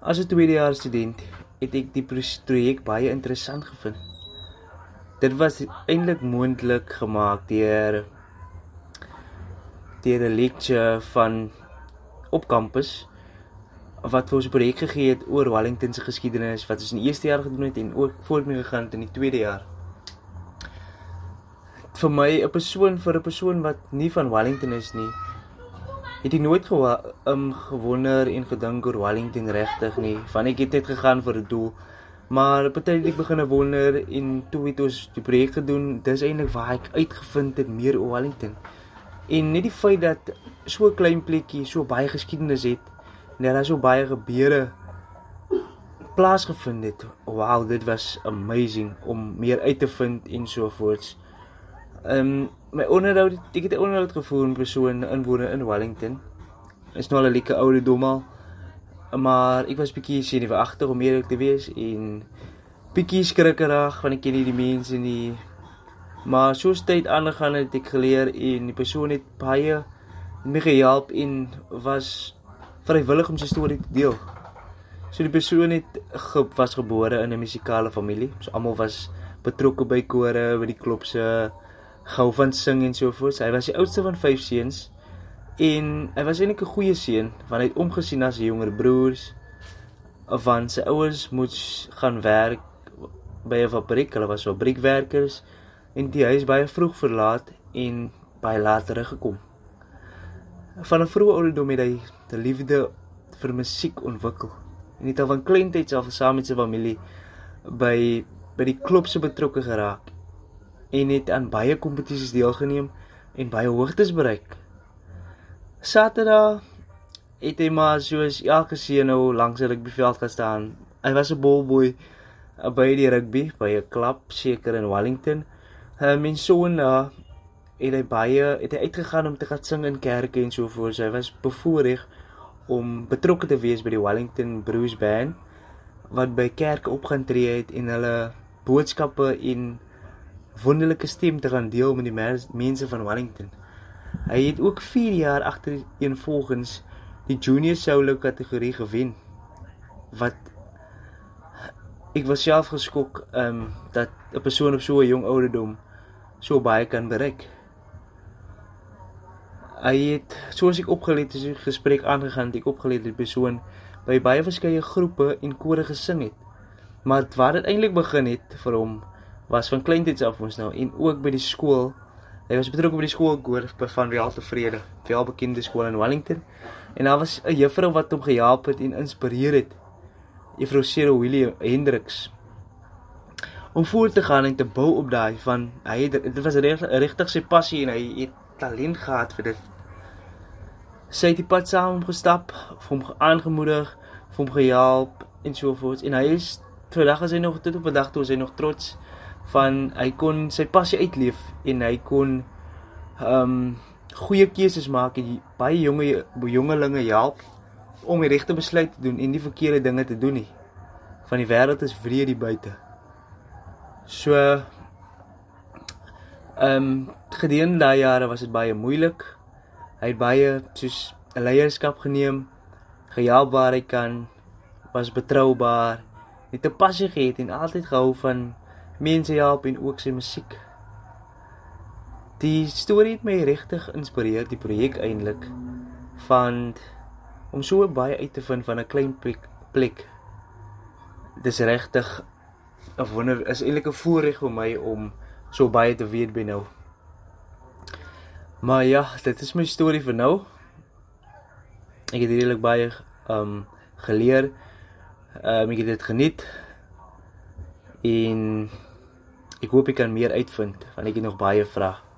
As 'n tweedejaars student het ek die projek baie interessant gevind. Dit was eintlik moontlik gemaak deur deur 'n lecture van op kampus wat vir ons 'n projek gegee het oor Wellington se geskiedenis wat ons in die eerste jaar gedoen het en ook voortmee gegaan het in die tweede jaar. Vir my 'n persoon vir 'n persoon wat nie van Wellington is nie, het ek nooit gewa um, gewonder en gedink oor Wellington regtig nie. Van ek het net gegaan vir 'n doel. Maar partytjie ek begin wonder en toe het ons die projek gedoen. Dis eintlik waar ek uitgevind het meer oor Wellington. En net die feit dat so 'n klein plekkie so baie geskiedenis het en daar so baie gebeure plaasgevind het. Wow, dit was amazing om meer uit te vind en so voorts. Ehm um, my onderhoud, ek het 'n onderhoud gevoer met 'n persoon inwoner in Wellington. Is nou al 'n lekker oude domal. Maar ek was bietjie senuweeagtig om eerlik te wees en bietjie skrikkerig want ek ken nie die mense nie. Maar soos tyd aangegaan het, het ek geleer en die persoon het baie my gehelp en was vrywillig om sy storie te deel. So die persoon het ge, was gebore in 'n musikale familie. So almal was betrokke by kore, by die klopse, gou van sing en so voort. Hy was die oudste van 5 seuns en hy was eintlik 'n goeie seun want hy het omgesien as sy jonger broers van sy ouers moes gaan werk by 'n fabriek. Hulle was fabriekwerkers en die huis baie vroeg verlaat en baie laat teruggekom. Van 'n vroeë ouderdom het hy 'n liefde vir musiek ontwikkel. En het al van kleintyd af saam met sy familie by by die klubse betrokke geraak en het aan baie kompetisies deelgeneem en baie hoogtes bereik. Saterdag het hy maar soos elke seun nou langs die rugbyveld gestaan. Hy was 'n ballboy by die rugby by 'n klub seker in Wellington. Hy mens so na het hy baie het hy uitgegaan om te gaan sing in kerke en so voort. So hy was bevoorreg om betrokke te wees by die Wellington Blues Band wat by kerke opgaan tree het en hulle boodskappe en wonderlike stem te gaan deel met die mense van Wellington. Hy het ook 4 jaar agtereenvolgens die junior solo kategorie gewen wat ek was self geskok ehm um, dat 'n persoon op so 'n jong ouderdom so baie kan bereik hy het soos ek opgelet het, die gesprek aangegaan, ek opgelet het die persoon by baie verskeie groepe en kore gesing het. Maar waar dit eintlik begin het vir hom was van kleintyds af ons nou en ook by die skool. Hy was betrokke by die skoolkoor van Real Tevrede, wel bekende skool in Wellington. En daar was 'n juffrou wat hom gehelp het en inspireer het. Juffrou Cyril Willie Hendriks om voort te gaan en te bou op daai van hy het dit was regtig sy passie en hy het talent gehad vir dit. Sy het die pad saam gestap, hom aangemoedig, hom gehelp en so voort. En hy is vandag as hy nog tot op vandag toe is hy nog trots van hy kon sy passie uitleef en hy kon ehm um, goeie keuses maak en baie jonge jongelinge help om die regte besluit te doen en nie verkeerde dinge te doen nie. Van die wêreld is wreed hier buite. So Ehm um, gedurende daai jare was dit baie moeilik. Hy het baie soos 'n leierskap geneem, gehelp waar hy kan, was betroubaar, het 'n passie gehad en altyd gehou van mense help en ook sy musiek. Die storie het my regtig geïnspireer, die projek eintlik van om so baie uit te vind van 'n klein plek. plek. Dis regtig 'n wonder, is eintlik 'n voorreg vir my om so baie te weet by nou. Maar ja, dit is my storie vir nou. Ek het redelik baie um geleer. Um ek het dit geniet. En ek hoop ek kan meer uitvind want ek het nog baie vrae.